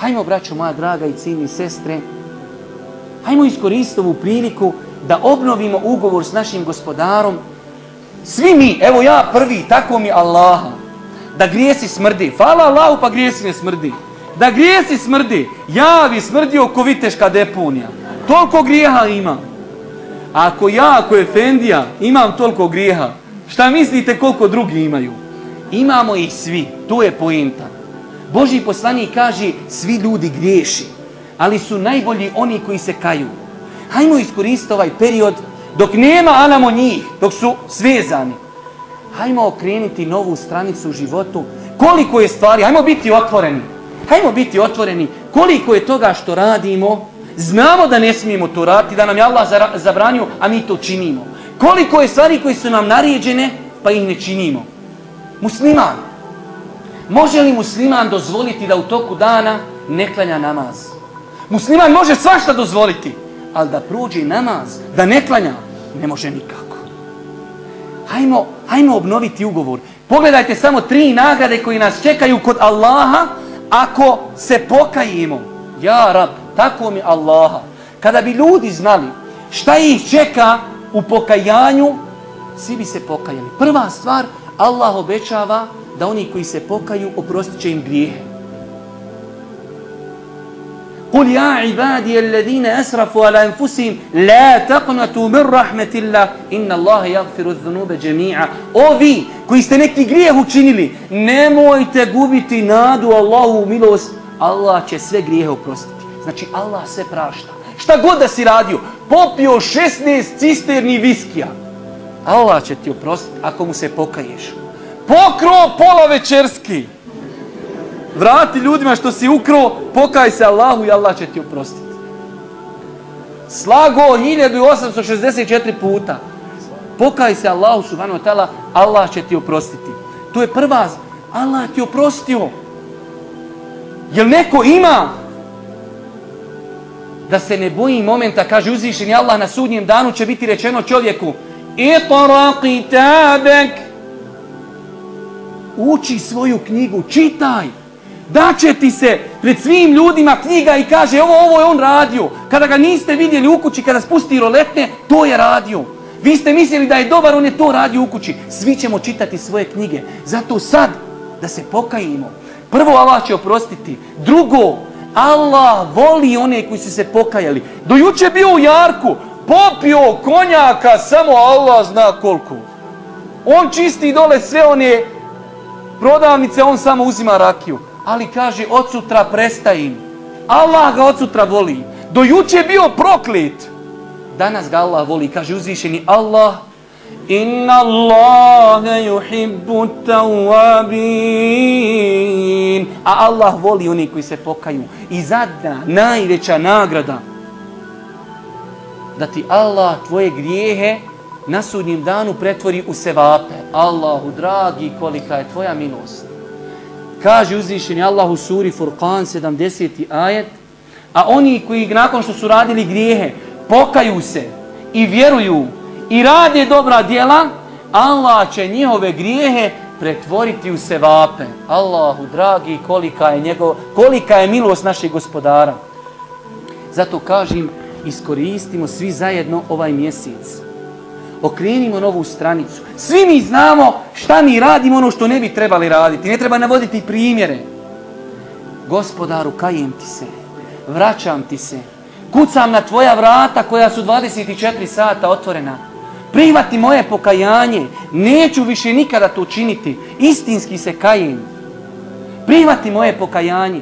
Hajmo, braćo moja draga i cijeni sestre, hajmo iskoristiti ovu priliku da obnovimo ugovor s našim gospodarom. Svi mi, evo ja prvi, tako mi Allaha, da grijesi smrdi. Hvala Allahu pa grijesi ne smrdi. Da grijesi smrdi, javi smrdi oko viteška deponija. Toliko grijeha ima. Ako ja, ako je Fendija, imam toliko grijeha, šta mislite koliko drugi imaju? Imamo ih svi, tu je pointa. Boži poslanik kaže, svi ljudi griješi, ali su najbolji oni koji se kaju. Hajmo iskoristiti ovaj period dok nema anamo njih, dok su svezani. Hajmo okrenuti novu stranicu u životu. Koliko je stvari, hajmo biti otvoreni. Hajmo biti otvoreni. Koliko je toga što radimo, znamo da ne smijemo to raditi, da nam je Allah zabranio, a mi to činimo. Koliko je stvari koje su nam naređene, pa ih ne činimo. Musliman. Može li musliman dozvoliti da u toku dana ne klanja namaz? Musliman može svašta dozvoliti, ali da prođe namaz, da ne klanja, ne može nikako. Hajmo, hajmo obnoviti ugovor. Pogledajte samo tri nagrade koji nas čekaju kod Allaha ako se pokajimo. Ja rab, tako mi Allaha. Kada bi ljudi znali šta ih čeka u pokajanju, svi bi se pokajali. Prva stvar, Allah obećava da oni koji se pokaju oprostit će im grijehe. Kul ja ibadi alladhina asrafu ala anfusihim la taqnatu min rahmetillah inna Allaha yaghfiru dhunuba jami'a. Ovi koji ste neki grijeh učinili, nemojte gubiti nadu Allahu milost. Allah će sve grijehe oprostiti. Znači Allah sve prašta. Šta god da si radio, popio 16 cisterni viskija. Allah će ti oprostiti ako mu se pokaješ. Pokro pola večerski. Vrati ljudima što si ukro, pokaj se Allahu i Allah će ti oprostiti. Slago 1864 puta. Pokaj se Allahu subhanahu wa ta'ala, Allah će ti oprostiti. To je prva, Allah ti oprostio. Jel neko ima da se ne boji momenta, kaže uzvišeni Allah na sudnjem danu će biti rečeno čovjeku Iqra kitabek Uči svoju knjigu, čitaj. Da će ti se pred svim ljudima knjiga i kaže ovo, ovo je on radio. Kada ga niste vidjeli u kući, kada spusti roletne, to je radio. Vi ste mislili da je dobar, on je to radio u kući. Svi ćemo čitati svoje knjige. Zato sad da se pokajimo. Prvo Allah će oprostiti. Drugo, Allah voli one koji su se pokajali. Do juče bio u Jarku, popio konjaka, samo Allah zna koliko. On čisti dole sve one prodavnice, on samo uzima rakiju. Ali kaže, od sutra prestajim. Allah ga od sutra voli. Do juče bio proklet. Danas ga Allah voli. Kaže uzvišeni Allah, Inna Allahe yuhibbu tawabin. A Allah voli oni koji se pokaju. I zadnja, najveća nagrada da ti Allah tvoje grijehe na sudnjem danu pretvori u sevape. Allahu dragi, kolika je tvoja milost. Kaže uzvišeni Allah u suri Furqan 70. ajet, a oni koji nakon što su radili grijehe, pokaju se i vjeruju i rade dobra djela, Allah će njihove grijehe pretvoriti u sevape. Allahu dragi, kolika je, njegov, kolika je milost našeg gospodara. Zato kažem, iskoristimo svi zajedno ovaj mjesec. Okrenimo novu stranicu. Svi mi znamo šta mi radimo ono što ne bi trebali raditi. Ne treba navoditi primjere. Gospodaru, kajem ti se. Vraćam ti se. Kucam na tvoja vrata koja su 24 sata otvorena. Prihvati moje pokajanje. Neću više nikada to činiti. Istinski se kajem. Prihvati moje pokajanje.